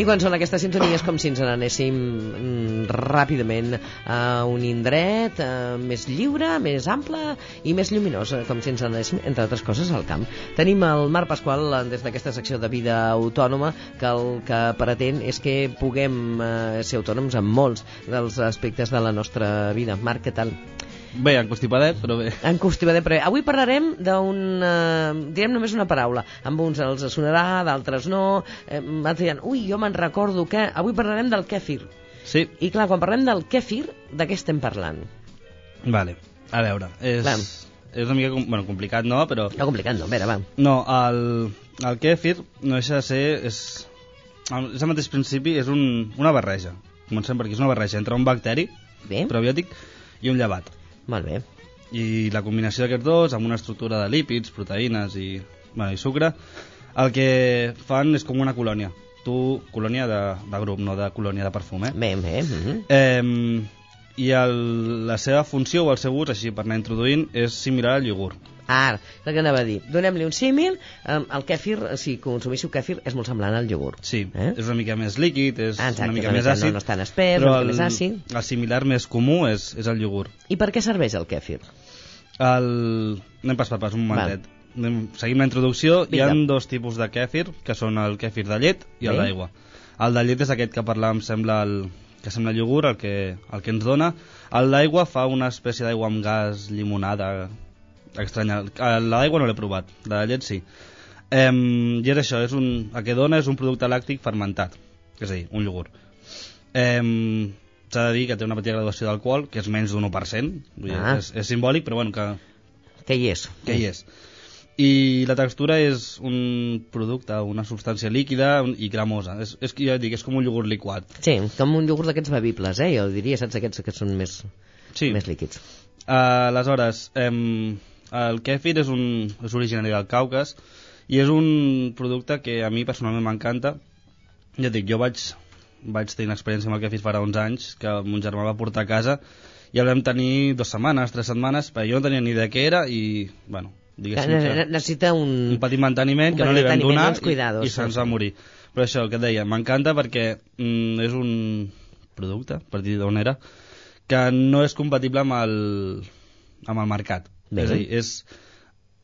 I quan són aquestes sintonies com si ens n'anéssim mm, ràpidament a un indret eh, més lliure, més ample i més lluminós, eh, com si ens n'anéssim, entre altres coses, al camp. Tenim el Marc Pasqual eh, des d'aquesta secció de vida autònoma que el que pretén és que puguem eh, ser autònoms en molts dels aspectes de la nostra vida. Marc, què tal? Bé, encostipadet, però bé. En Constipadet, però avui parlarem d'un... Eh, direm només una paraula. Amb uns els sonarà, d'altres no. Eh, altres diran, ui, jo me'n recordo que... Avui parlarem del kèfir. Sí, I clar, quan parlem del kèfir, de què estem parlant? vale. A veure, és, Va. és una mica bueno, complicat, no? Però No complicat, no, a veure, va. no, el, el kèfir no deixa de ser... És, és el mateix principi, és un, una barreja. Comencem per aquí, és una barreja entre un bacteri Bé, probiòtic i un llevat. Molt bé. I la combinació d'aquests dos, amb una estructura de lípids, proteïnes i, bueno, i sucre, el que fan és com una colònia. Tu, colònia de, de grup, no de colònia de perfum, eh? Bé, bé. Uh -huh. Eh, I el, la seva funció o el seu ús, així per anar introduint, és similar al iogurt. Ara, el que anava a dir. Donem-li un símil, eh, el kèfir, si consumissiu kèfir, és molt semblant al iogurt. Sí, Eh? eh? és una mica més líquid, és Ah, exacte, una mica més àcid, no- no és tan espès, però el, més àcid. el similar més comú és, és el iogurt. I per què serveix el kèfir? El... Anem pas per pas, un momentet. Anem, seguim la introducció. Hi Vinga. ha dos tipus de kèfir, que són el kèfir de llet i el d'aigua. El de llet és aquest que parlàvem, sembla el, que sembla iogurt, el que, el que ens dona. El d'aigua fa una espècie d'aigua amb gas, llimonada, estranya. El d'aigua no l'he provat, la de llet sí. Em, I és això, és un, el que dona és un producte làctic fermentat, és a dir, un iogurt. Em, S'ha de dir que té una petita graduació d'alcohol, que és menys d'un 1%, vull dir, Ah. és, és simbòlic, però bueno, que, Què hi és? que hi és. I la textura és un producte, una substància líquida i cremosa. És, és, ja dic, és com un iogurt liquat. Sí, com un iogurt d'aquests bevibles, eh? Jo diria, saps, aquests que són més, Sí. més líquids. Uh, aleshores, em, el kèfir és, un, és originari del Caucas i és un producte que a mi personalment m'encanta. Ja dic, jo vaig, vaig tenir una experiència amb el kèfir farà uns anys que mon germà va portar a casa i el vam tenir dues setmanes, tres setmanes, però jo no tenia ni idea què era i, bueno, diguéssim Ne- que ne- Necessita un... un petit manteniment un que no li vam donar cuidados, i, i se'ns va morir. Però això, el que et deia, m'encanta perquè mm, és un producte, per dir d'on era, que no és compatible amb el, amb el mercat. Bé. És a dir, és,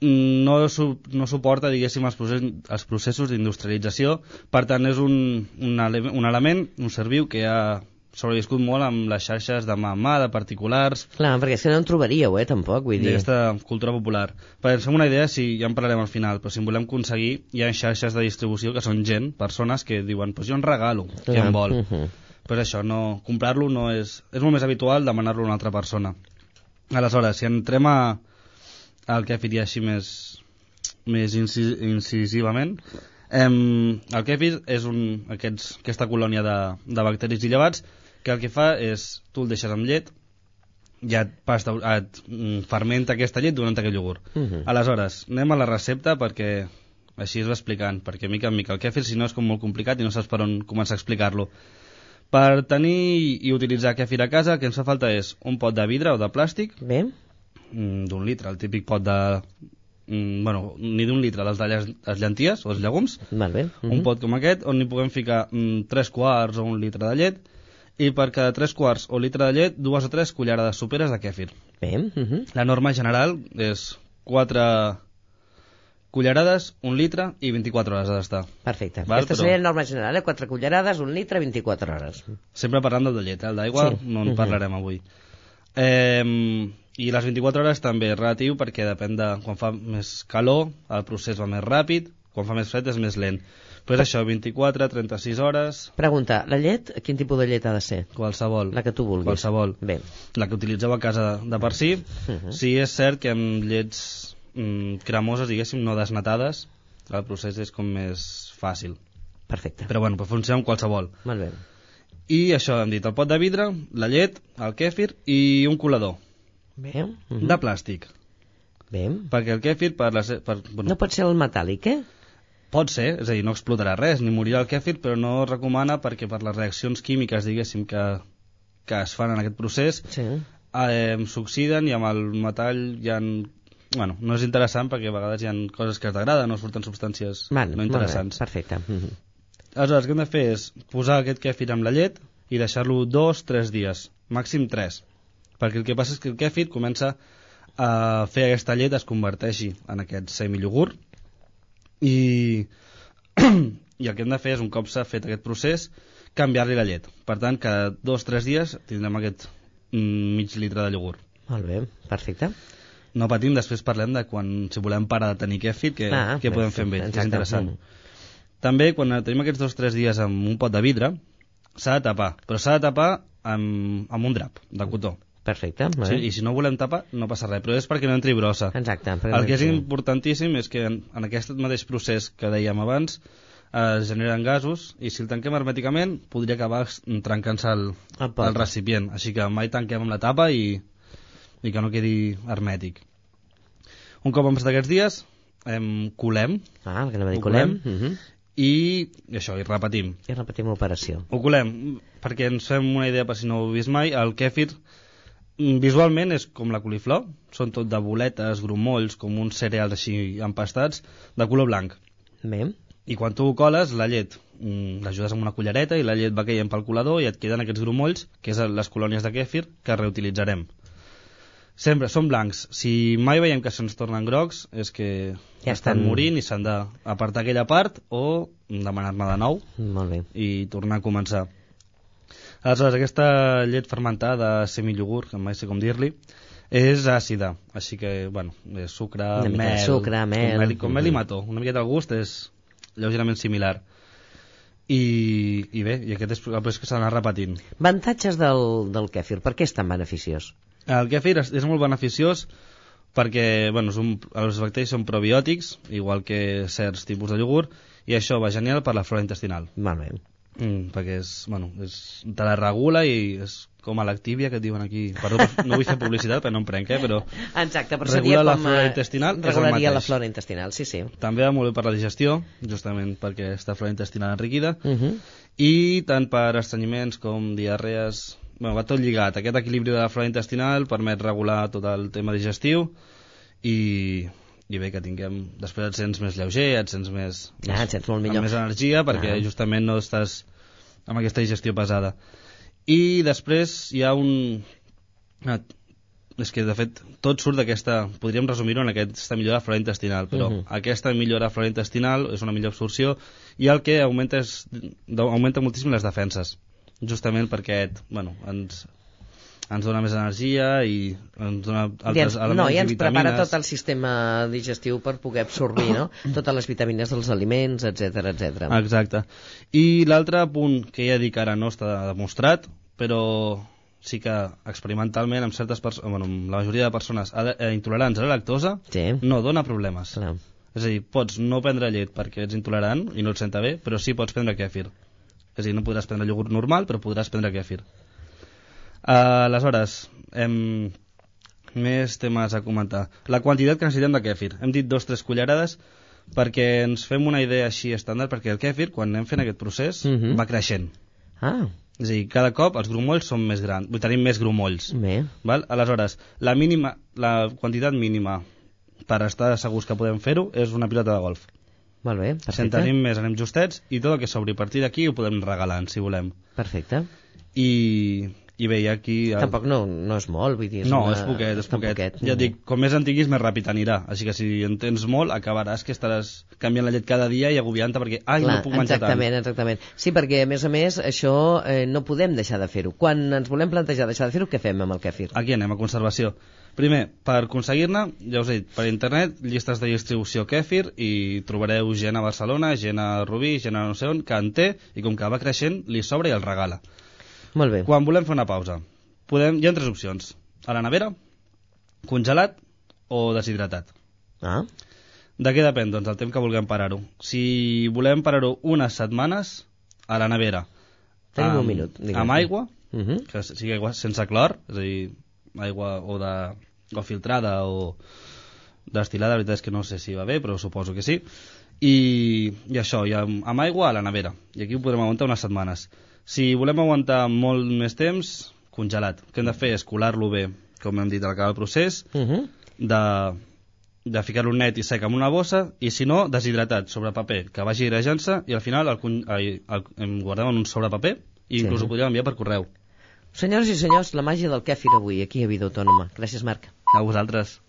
mm, no, su, no suporta, diguéssim, els, processos, els processos d'industrialització, per tant és un, un, ele un element, un serviu que ha sobreviscut molt amb les xarxes de mà a mà, de particulars, Clar, perquè que no en trobaríeu, eh, tampoc, vull dir... d'aquesta cultura popular. Per fer una idea, si ja en parlarem al final, però si en volem aconseguir, hi ha xarxes de distribució que són gent, persones que diuen, pues jo en regalo, qui Clar, en vol. uh -huh. Pues això, no, comprar-lo no és... És molt més habitual demanar-lo a una altra persona. Aleshores, si entrem a, al kèfir ja així més, més incis, incisivament, em, el kèfir és un, aquests, aquesta colònia de, de bacteris i llevats que el que fa és, tu el deixes amb llet, ja et, pasta, et mm, fermenta aquesta llet donant aquell iogurt. Uh -huh. Aleshores, anem a la recepta perquè així es va explicant, perquè mica en mica el kèfir si no és com molt complicat i no saps per on començar a explicar-lo. Per tenir i utilitzar kèfir a casa, el que ens fa falta és un pot de vidre o de plàstic, Bé, d'un litre, el típic pot de... mm, bueno, ni d'un litre, dels de les, les llenties o els llegums, val bé. Uh un pot com aquest, on hi puguem ficar mm, 3 quarts o un litre de llet, i per cada 3 quarts o litre de llet, dues o 3 cullerades soperes de kèfir. Bé, uh -huh. La norma general és 4 cullerades, un litre i 24 hores ha d'estar. perfecte. Val, Aquesta però- seria la norma general, eh? 4 cullerades, un litre, 24 hores. Sempre parlant del de llet, eh? el d'aigua Sí. no en Mhm. parlarem avui. Eh, I les 24 hores també és relatiu perquè depèn de quan fa més calor, el procés va més ràpid, quan fa més fred és més lent. Però és això, 24, 36 hores, Pregunta, la llet, quin tipus de llet ha de ser? qualsevol. La que tu vulguis. Qualsevol. Bé. La que utilitzeu a casa de per si. Mhm. Sí, és cert que amb llets mm, cremoses, diguéssim, no desnatades, el procés és com més fàcil. Perfecte. Però bueno, pot funcionar amb qualsevol. Molt bé. I això, hem dit, el pot de vidre, la llet, el kèfir i un colador Bé. Uh -huh. de plàstic. Bé. Perquè el kèfir, per la, se- per, bueno, No pot ser el metàl·lic, eh? pot ser, és a dir, no explotarà res, ni morirà el kèfir, però no es recomana perquè per les reaccions químiques, diguéssim, que, que es fan en aquest procés, Sí. eh, s'oxiden i amb el metall hi ha... Bueno, no és interessant perquè a vegades hi ha coses que es degraden, no surten substàncies Val, no molt bé, interessants. perfecte. Uh -huh. Aleshores, el que hem de fer és posar aquest kefir amb la llet i deixar-lo dos, tres dies, màxim tres. Perquè el que passa és que el kefir comença a fer aquesta llet es converteixi en aquest semi-iogurt i, i el que hem de fer és, un cop s'ha fet aquest procés, canviar-li la llet. Per tant, cada dos o tres dies tindrem aquest mm, mig litre de iogurt. Molt bé, perfecte. No patim, després parlem de quan, si volem parar de tenir kefir, què, Ah, què podem fer amb ell, que és interessant. Mm. També, quan tenim aquests dos o tres dies amb un pot de vidre, s'ha de tapar, però s'ha de tapar amb, amb un drap de cotó. Perfecte, Sí. I si no volem tapar, no passa res, però és perquè no entri brossa. Exacte. El que és importantíssim és que en, en aquest mateix procés que dèiem abans es generen gasos i si el tanquem hermèticament podria acabar trencant-se el, El el recipient. Així que mai tanquem amb la tapa i, i que no quedi hermètic. Un cop hem passat aquests dies, em colem Ah, el que anem a dir, colem. colem? Mhm. i, i això, i repetim. I repetim l'operació. Ho colem, perquè ens fem una idea per si no ho heu vist mai, el kèfir visualment és com la coliflor, són tot de boletes, grumolls, com uns cereals així empastats, de color blanc. Bé, I quan tu ho coles, la llet mm, l'ajudes amb una cullereta i la llet va caient pel colador i et queden aquests grumolls, que és les colònies de kèfir, que reutilitzarem. Sempre són blancs. Si mai veiem que se'ns tornen grocs, és que Ja estan estan- morint i s'han d'apartar aquella part o demanar-ne de nou molt bé. i tornar a començar. Aleshores, aquesta llet fermentada, semi-iogurt, que mai sé com dir-li, és àcida, així que, bueno, és sucre, Una mel... sucre, mel. Com mel, com mel i mató. Una miqueta el gust és lleugerament similar. I, i bé, i aquest és el que s'ha d'anar repetint. Avantatges del, del kèfir, per què és tan beneficiós? El kefir és, és molt beneficiós perquè bueno, és un, els bacteris són probiòtics, igual que certs tipus de iogurt, i això va genial per la flora intestinal. Molt bé. Mm, perquè és, bueno, és, te la regula i és com a l'actívia que et diuen aquí. Perdó, no vull fer publicitat perquè no em prenc, eh, però Exacte, però Regula seria la com... flora eh, intestinal, Regularia la flora intestinal, sí, sí. també va molt bé per la digestió, justament perquè està flora intestinal enriquida, Uh -huh. i tant per estrenyiments com diarrees, bueno, va tot lligat. Aquest equilibri de la flora intestinal permet regular tot el tema digestiu i, i bé, que tinguem... Després et sents més lleuger, et sents més... Ah, et sents molt millor. Amb més energia, perquè Ah. justament no estàs amb aquesta digestió pesada. I després hi ha un... Ah, és que, de fet, tot surt d'aquesta... Podríem resumir-ho en aquesta millora de flora intestinal, però Mhm. aquesta millora de flora intestinal és una millor absorció i el que augmenta, és, augmenta moltíssim les defenses, justament perquè bueno, ens, ens dona més energia i ens dona I altres ens, elements no, i ens i prepara vitamines. tot el sistema digestiu per poder absorbir no? totes les vitamines dels aliments, etc etc. Exacte. I l'altre punt que ja dic ara no està demostrat, però sí que experimentalment amb certes persones, bueno, amb la majoria de persones eh, intolerants a la lactosa, Sí, no dona problemes. clar. És a dir, pots no prendre llet perquè ets intolerant i no et senta bé, però sí pots prendre kèfir. És a dir, no podràs prendre iogurt normal, però podràs prendre kèfir. Uh, aleshores, hem... més temes a comentar. La quantitat que necessitem de kèfir. Hem dit dos o tres cullerades perquè ens fem una idea així estàndard, perquè el kèfir, quan anem fent aquest procés, Mhm. va creixent. Ah, És a dir, cada cop els grumolls són més grans, tenim més grumolls. bé. Val? Aleshores, la, mínima, la quantitat mínima per estar segurs que podem fer-ho és una pilota de golf. Molt bé, Si en perfecte. tenim més, anem justets, i tot el que s'obri a partir d'aquí ho podem regalar, si volem. Perfecte. I, i bé, aquí... El... Tampoc no, no és molt, vull dir... És No, una... és poquet, és tan poquet. Ja dic, com més en tinguis, més ràpid anirà. Així que si en tens molt, acabaràs que estaràs canviant la llet cada dia i agobiant-te perquè, ai, Clar, no puc menjar exactament, exactament. Sí, perquè, a més a més, això eh, no podem deixar de fer-ho. Quan ens volem plantejar deixar de fer-ho, què fem amb el kefir? tant. Aquí anem, a conservació. Primer, per aconseguir-ne, ja us he dit, per internet, llistes de distribució kèfir i trobareu gent a Barcelona, gent a Rubí, gent a no sé on, que en té i com que va creixent, li sobra i el regala. Molt bé. Quan volem fer una pausa, podem... hi ha tres opcions. A la nevera, congelat o deshidratat. Ah, De què depèn? Doncs el temps que vulguem parar-ho. Si volem parar-ho unes setmanes, a la nevera. Tenim amb, un minut, diguem. Amb aigua, uh -huh. que sigui aigua sense clor, és a dir, aigua o, de, o filtrada o destilada, la veritat és que no sé si va bé, però suposo que sí. I, i això, i amb, amb aigua a la nevera. I aquí ho podrem aguantar unes setmanes. Si volem aguantar molt més temps, congelat. El que hem de fer és colar-lo bé, com hem dit, al acabar el procés, Uh -huh. de de ficar-lo net i sec en una bossa i si no, deshidratat sobre paper que vagi airejant-se i al final el, ai, el, em guardem en un sobre paper i inclús Sí. ho podríem enviar per correu Senyores i senyors, la màgia del kèfir avui, aquí a Vida Autònoma. Gràcies, Marc. a vosaltres